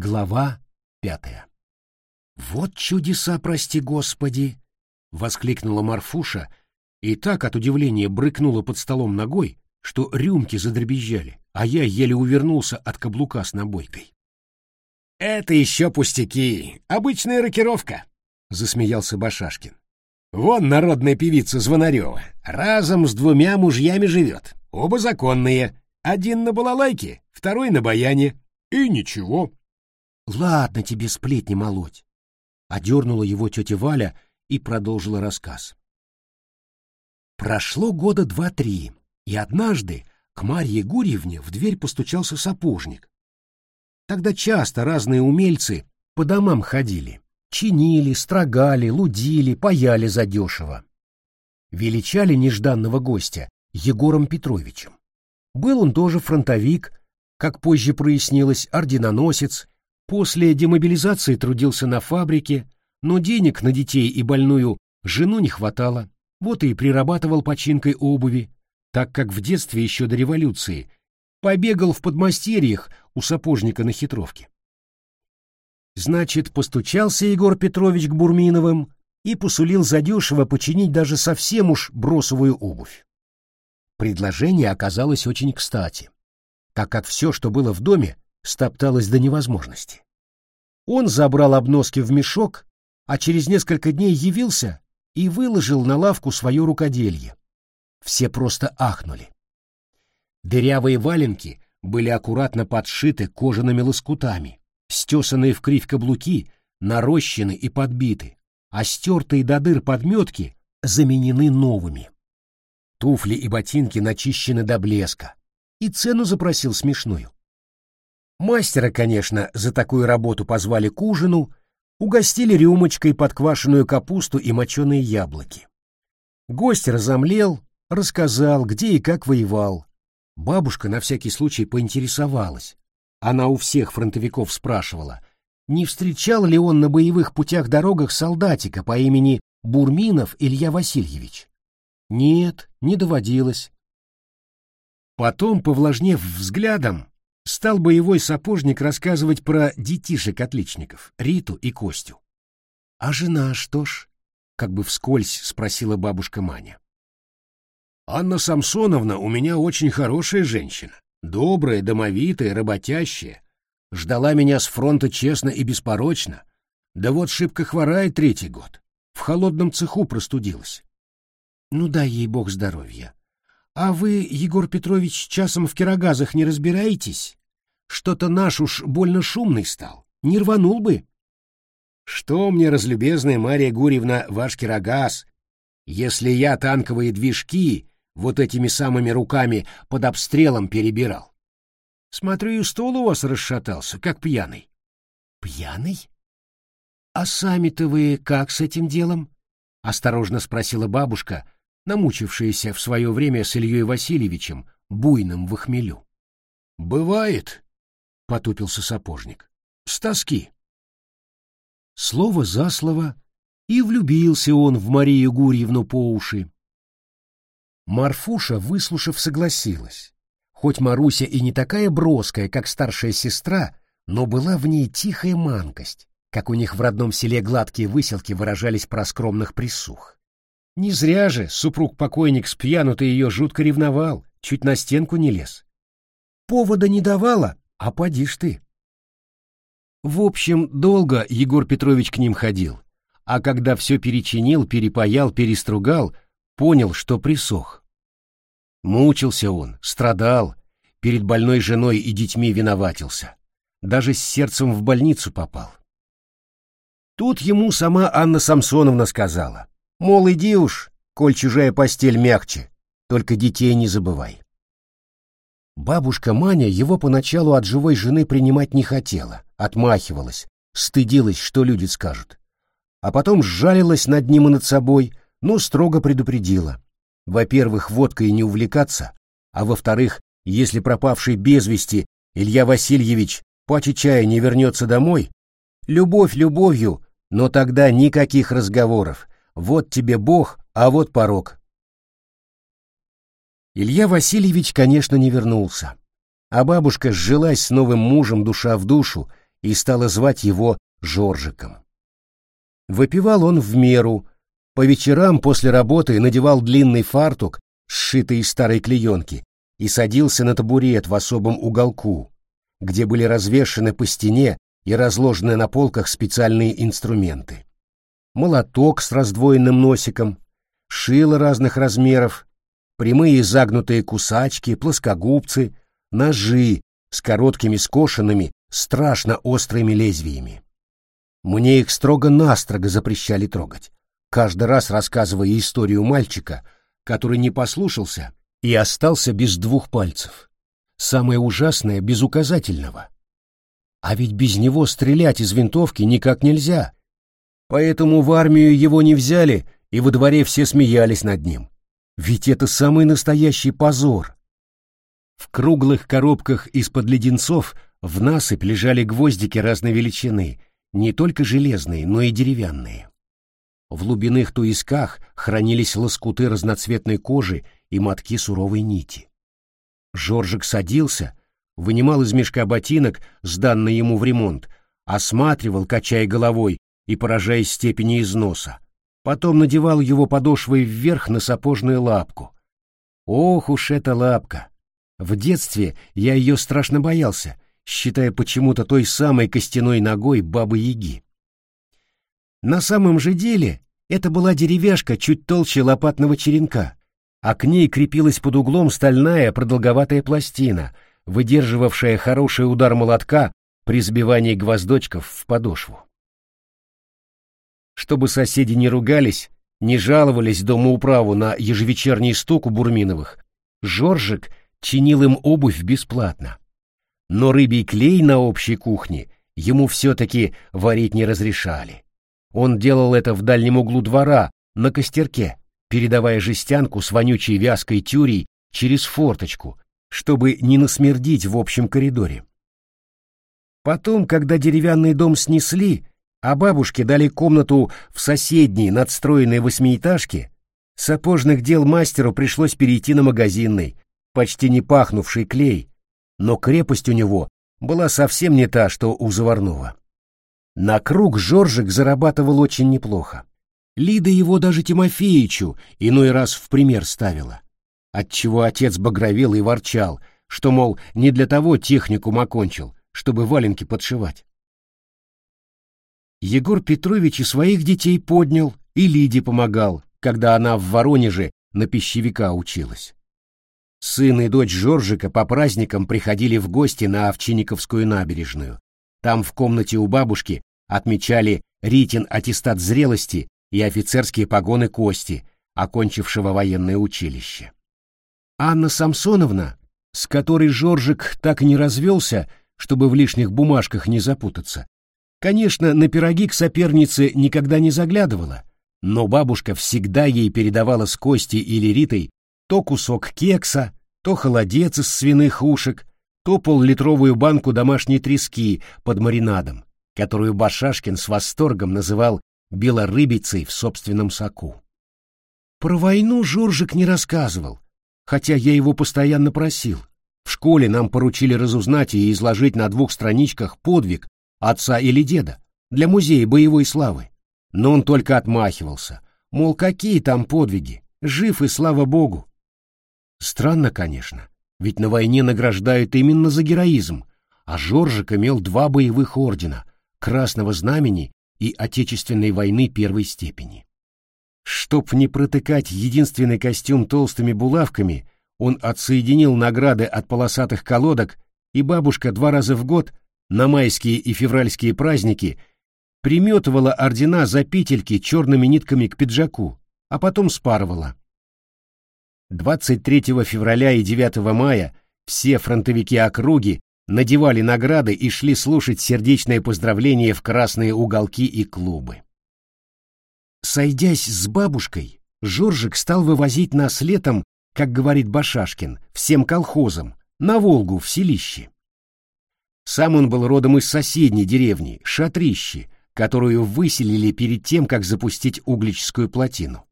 Глава пятая. «Вот чудеса, прости господи!» — воскликнула Марфуша и так от удивления брыкнула под столом ногой, что рюмки задребезжали, а я еле увернулся от каблука с набойкой. «Это еще пустяки, обычная рокировка», — засмеялся Башашкин. «Вон народная певица Звонарева, разом с двумя мужьями живет, оба законные, один на балалайке, второй на баяне, и ничего». «Ладно тебе сплетни молоть», — одернула его тетя Валя и продолжила рассказ. Прошло года два-три, и однажды к Марье Гурьевне в дверь постучался сапожник. Тогда часто разные умельцы по домам ходили, чинили, строгали, лудили, паяли задешево. Величали нежданного гостя Егором Петровичем. Был он тоже фронтовик, как позже прояснилось, орденоносец, после демобилизации трудился на фабрике, но денег на детей и больную жену не хватало, вот и прирабатывал починкой обуви, так как в детстве еще до революции побегал в подмастерьях у сапожника на хитровке. Значит, постучался Егор Петрович к Бурминовым и посулил задешево починить даже совсем уж бросовую обувь. Предложение оказалось очень кстати, так как все, что было в доме, стопталось до невозможности. Он забрал обноски в мешок, а через несколько дней явился и выложил на лавку свое рукоделье. Все просто ахнули. Дырявые валенки были аккуратно подшиты кожаными лоскутами, стесанные в кривь каблуки, нарощены и подбиты, а стертые до дыр подметки заменены новыми. Туфли и ботинки начищены до блеска, и цену запросил смешную. Мастера, конечно, за такую работу позвали к ужину, угостили рюмочкой подквашенную капусту и моченые яблоки. Гость разомлел, рассказал, где и как воевал. Бабушка на всякий случай поинтересовалась. Она у всех фронтовиков спрашивала, не встречал ли он на боевых путях-дорогах солдатика по имени Бурминов Илья Васильевич. Нет, не доводилось. Потом, повлажнев взглядом, стал боевой сапожник рассказывать про детишек-отличников, Риту и Костю. — А жена что ж? — как бы вскользь спросила бабушка Маня. — Анна Самсоновна у меня очень хорошая женщина, добрая, домовитая, работящая. Ждала меня с фронта честно и беспорочно. Да вот шибко хворает третий год. В холодном цеху простудилась. Ну дай ей бог здоровья. А вы, Егор Петрович, часом в кирогазах не разбираетесь? Что-то наш уж больно шумный стал. Не рванул бы. Что мне, разлюбезная Мария Гурьевна, ваш кирогаз, если я танковые движки вот этими самыми руками под обстрелом перебирал? Смотрю, и стол у вас расшатался, как пьяный. Пьяный? А сами-то вы как с этим делом? Осторожно спросила бабушка, намучившаяся в свое время с Ильей Васильевичем, буйным в хмелю. Бывает, потупился сапожник. С тоски. Слово за слово, и влюбился он в Марию Гурьевну по уши. Марфуша, выслушав, согласилась. Хоть Маруся и не такая броская, как старшая сестра, но была в ней тихая манкость, как у них в родном селе гладкие выселки выражались про скромных присух. Не зря же супруг-покойник с пьяну-то ее жутко ревновал, чуть на стенку не лез. Повода не давала, а поди ж ты. В общем, долго Егор Петрович к ним ходил, а когда все перечинил, перепаял, перестругал, понял, что присох. Мучился он, страдал, перед больной женой и детьми виноватился. Даже с сердцем в больницу попал. Тут ему сама Анна Самсоновна сказала, мол, иди уж, коль чужая постель мягче, только детей не забывай. Бабушка Маня его поначалу от живой жены принимать не хотела, отмахивалась, стыдилась, что люди скажут. А потом сжалилась над ним и над собой, но строго предупредила. Во-первых, водкой не увлекаться, а во-вторых, если пропавший без вести Илья Васильевич по чая не вернется домой, любовь любовью, но тогда никаких разговоров. Вот тебе Бог, а вот порог. Илья Васильевич, конечно, не вернулся. А бабушка сжилась с новым мужем душа в душу и стала звать его Жоржиком. Выпивал он в меру, по вечерам после работы надевал длинный фартук, сшитый из старой клеенки, и садился на табурет в особом уголку, где были развешаны по стене и разложены на полках специальные инструменты. Молоток с раздвоенным носиком, шило разных размеров, прямые загнутые кусачки, плоскогубцы, ножи с короткими скошенными, страшно острыми лезвиями. Мне их строго-настрого запрещали трогать, каждый раз рассказывая историю мальчика, который не послушался и остался без двух пальцев. Самое ужасное — без указательного. А ведь без него стрелять из винтовки никак нельзя. Поэтому в армию его не взяли, и во дворе все смеялись над ним. Ведь это самый настоящий позор. В круглых коробках из-под леденцов в насыпь лежали гвоздики разной величины, не только железные, но и деревянные. В глубинных туисках хранились лоскуты разноцветной кожи и мотки суровой нити. Жоржик садился, вынимал из мешка ботинок, сданный ему в ремонт, осматривал, качая головой и поражаясь степени износа. Потом надевал его подошвой вверх на сапожную лапку. Ох уж эта лапка! В детстве я ее страшно боялся, считая почему-то той самой костяной ногой бабы-яги. На самом же деле это была деревяшка чуть толще лопатного черенка, а к ней крепилась под углом стальная продолговатая пластина, выдерживавшая хороший удар молотка при сбивании гвоздочков в подошву. Чтобы соседи не ругались, не жаловались домоуправу на ежевечерний стук у Бурминовых, Жоржик чинил им обувь бесплатно. Но рыбий клей на общей кухне ему все-таки варить не разрешали. Он делал это в дальнем углу двора, на костерке, передавая жестянку с вонючей вязкой тюрей через форточку, чтобы не насмердить в общем коридоре. Потом, когда деревянный дом снесли, а бабушке дали комнату в соседней надстроенной восьмиэтажке, сапожных дел мастеру пришлось перейти на магазинный, почти не пахнувший клей, но крепость у него была совсем не та, что у заварного. На круг Жоржик зарабатывал очень неплохо. Лида его даже Тимофеичу иной раз в пример ставила, отчего отец багровел и ворчал, что, мол, не для того техникум окончил, чтобы валенки подшивать. Егор Петрович и своих детей поднял, и Лиде помогал, когда она в Воронеже на пищевика училась. Сын и дочь Жоржика по праздникам приходили в гости на Овчинниковскую набережную. Там в комнате у бабушки отмечали Ритин аттестат зрелости и офицерские погоны Кости, окончившего военное училище. Анна Самсоновна, с которой Жоржик так не развелся, чтобы в лишних бумажках не запутаться, конечно, на пироги к сопернице никогда не заглядывала, но бабушка всегда ей передавала с Костей или Ритой то кусок кекса, то холодец из свиных ушек, то поллитровую банку домашней трески под маринадом, которую Башашкин с восторгом называл белорыбицей в собственном соку. Про войну Жоржик не рассказывал, хотя я его постоянно просил. В школе нам поручили разузнать и изложить на двух страничках подвиг отца или деда для музея боевой славы. Но он только отмахивался, мол, какие там подвиги, жив и слава богу. Странно, конечно, ведь на войне награждают именно за героизм, а Жоржик имел два боевых ордена — Красного Знамени и Отечественной войны первой степени. Чтоб не протыкать единственный костюм толстыми булавками, он отсоединил награды от полосатых колодок, и бабушка два раза в год, на майские и февральские праздники, приметывала ордена за петельки черными нитками к пиджаку, а потом спарывала. 23 февраля и 9 мая все фронтовики округи надевали награды и шли слушать сердечные поздравления в красные уголки и клубы. Сойдясь с бабушкой, Жоржик стал вывозить нас летом, как говорит Башашкин, всем колхозам, на Волгу, в селище. Сам он был родом из соседней деревни, Шатрищи, которую выселили перед тем, как запустить углическую плотину.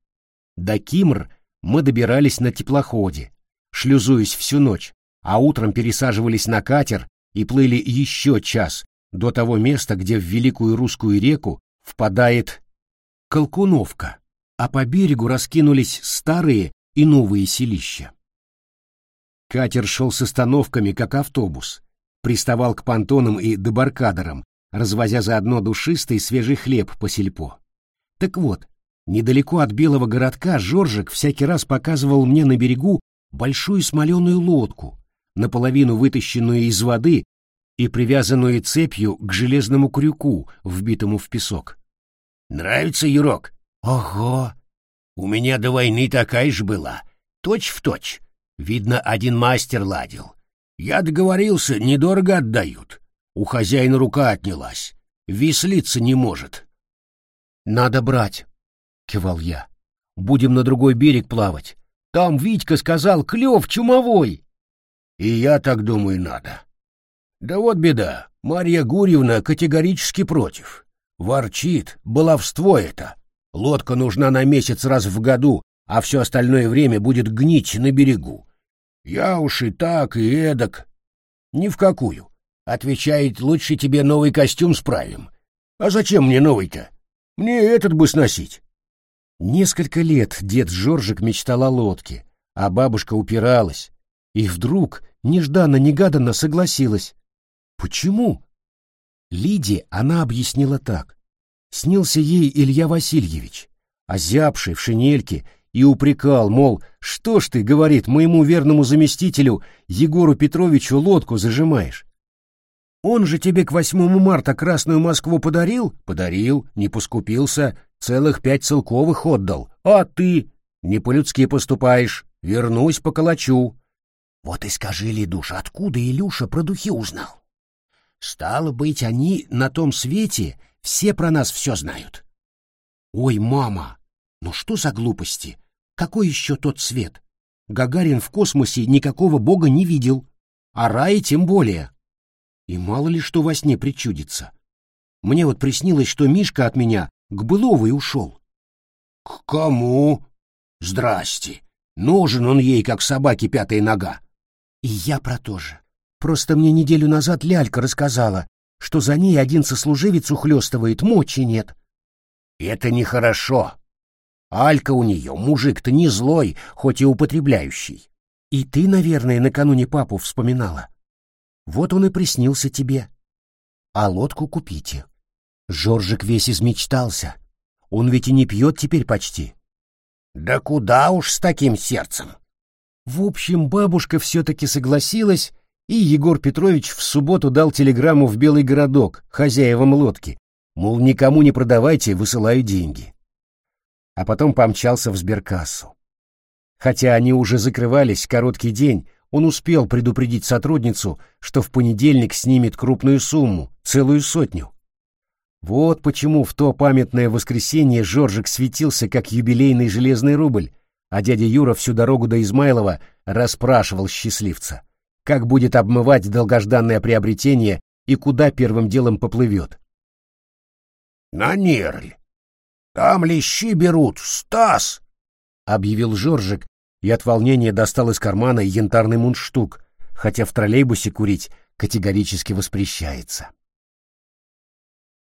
До Кимр мы добирались на теплоходе, шлюзуясь всю ночь, а утром пересаживались на катер и плыли еще час до того места, где в Великую Русскую реку впадает Колкуновка, а по берегу раскинулись старые и новые селища. Катер шел с остановками, как автобус, приставал к понтонам и дебаркадерам, развозя заодно душистый свежий хлеб по сельпо. Так вот, недалеко от белого городка Жоржик всякий раз показывал мне на берегу большую смоленую лодку, наполовину вытащенную из воды и привязанную цепью к железному крюку, вбитому в песок. «Нравится, Юрок?» «Ого!» «У меня до войны такая же была, точь в точь. Видно, один мастер ладил. Я договорился, недорого отдают. У хозяина рука отнялась. Веслиться не может». «Надо брать», — кивал я. «Будем на другой берег плавать. Там Витька сказал, клев чумовой». «И я так думаю, надо. Да вот беда, Марья Гурьевна категорически против. Ворчит, баловство это. Лодка нужна на месяц раз в году, а все остальное время будет гнить на берегу. Я уж и так, и эдак. Ни в какую. Отвечает, лучше тебе новый костюм справим. А зачем мне новый-то? Мне этот бы сносить. Несколько лет дед Жоржик мечтал о лодке, а бабушка упиралась. И вдруг, нежданно-негаданно согласилась. Почему? Лиде она объяснила так. Снился ей Илья Васильевич, озябший в шинельке, и упрекал, мол, что ж ты, говорит, моему верному заместителю Егору Петровичу лодку зажимаешь? Он же тебе к 8 марта Красную Москву подарил? Подарил, не поскупился, целых пять целковых отдал. А ты? Не по-людски поступаешь, вернусь поколочу. Вот и скажи, Лидуш, откуда Илюша про духи узнал? Стало быть, они на том свете все про нас все знают. Ой, мама, ну что за глупости? Какой еще тот свет? Гагарин в космосе никакого бога не видел, а рай тем более. И мало ли что во сне причудится. Мне вот приснилось, что Мишка от меня к Быловой ушел. — К кому? — Здрасте. Нужен он ей, как собаке пятая нога. И я про то же. Просто мне неделю назад лялька рассказала, что за ней один сослуживец ухлёстывает, мочи нет. Это нехорошо. Алька у нее, мужик-то не злой, хоть и употребляющий. И ты, наверное, накануне папу вспоминала. Вот он и приснился тебе. А лодку купите. Жоржик весь измечтался. Он ведь и не пьет теперь почти. Да куда уж с таким сердцем? В общем, бабушка все-таки согласилась и Егор Петрович в субботу дал телеграмму в Белый городок хозяевам лодки, мол, никому не продавайте, высылаю деньги. А потом помчался в сберкассу. Хотя они уже закрывались короткий день, он успел предупредить сотрудницу, что в понедельник снимет крупную сумму, целую сотню. Вот почему в то памятное воскресенье Жоржик светился, как юбилейный железный рубль, а дядя Юра всю дорогу до Измайлова расспрашивал счастливца как будет обмывать долгожданное приобретение и куда первым делом поплывет. — На Нерль. Там лещи берут, Стас! — объявил Жоржик и от волнения достал из кармана янтарный мундштук, хотя в троллейбусе курить категорически воспрещается.